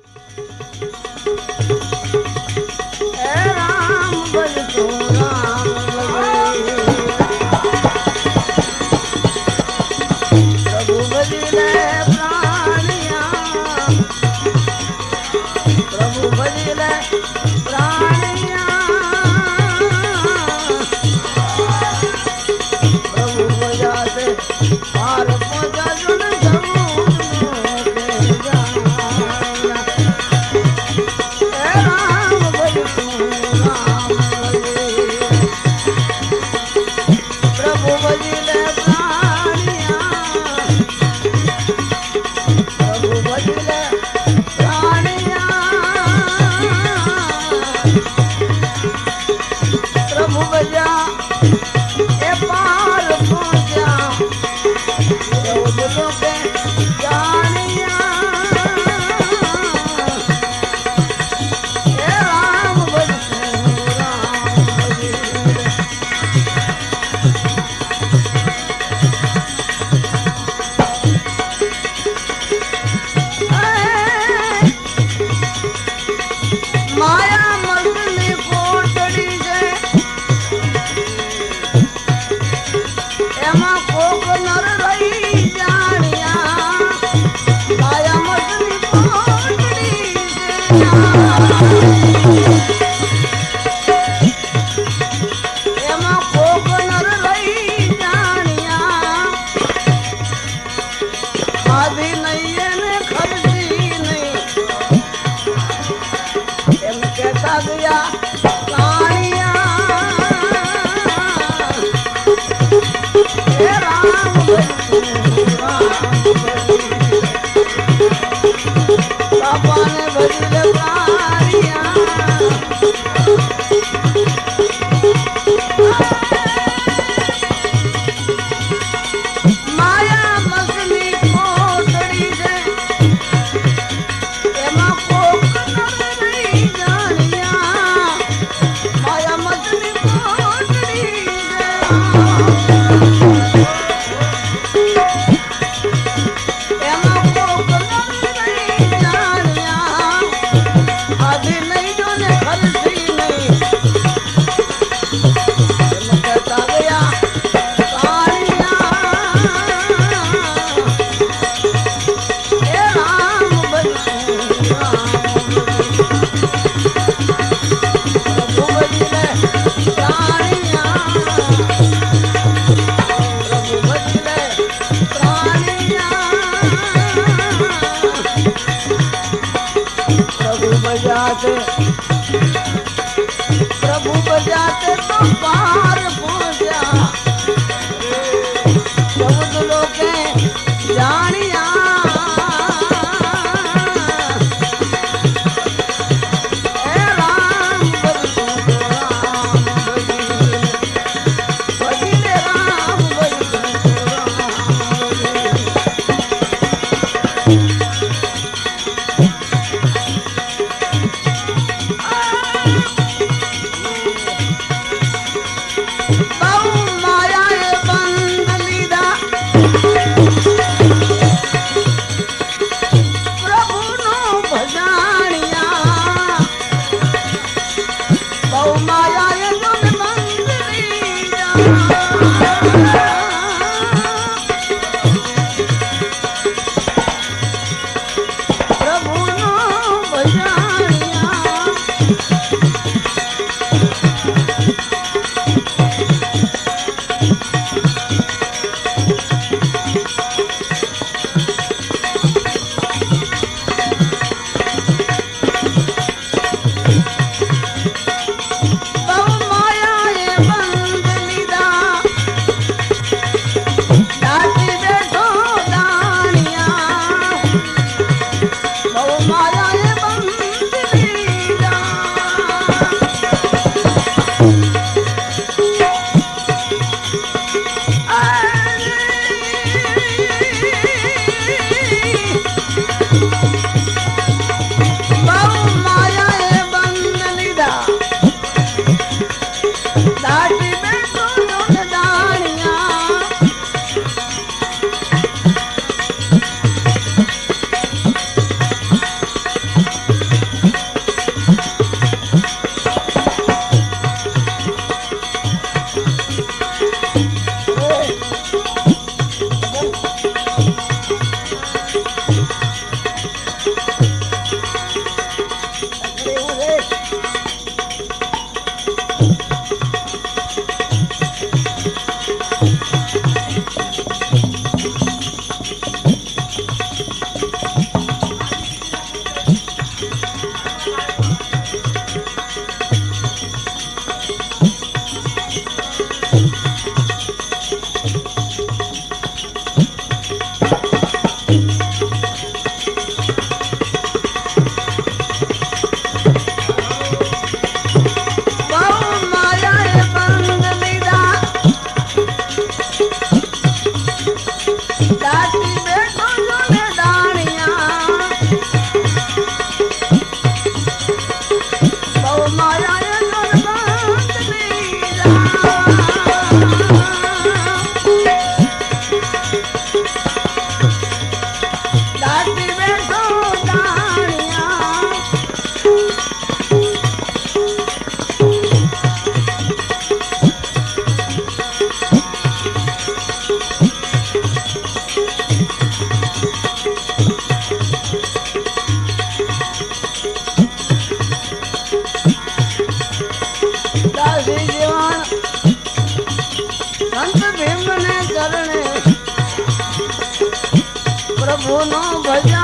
Música माया ये Paulo mono भजा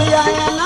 안呀 하.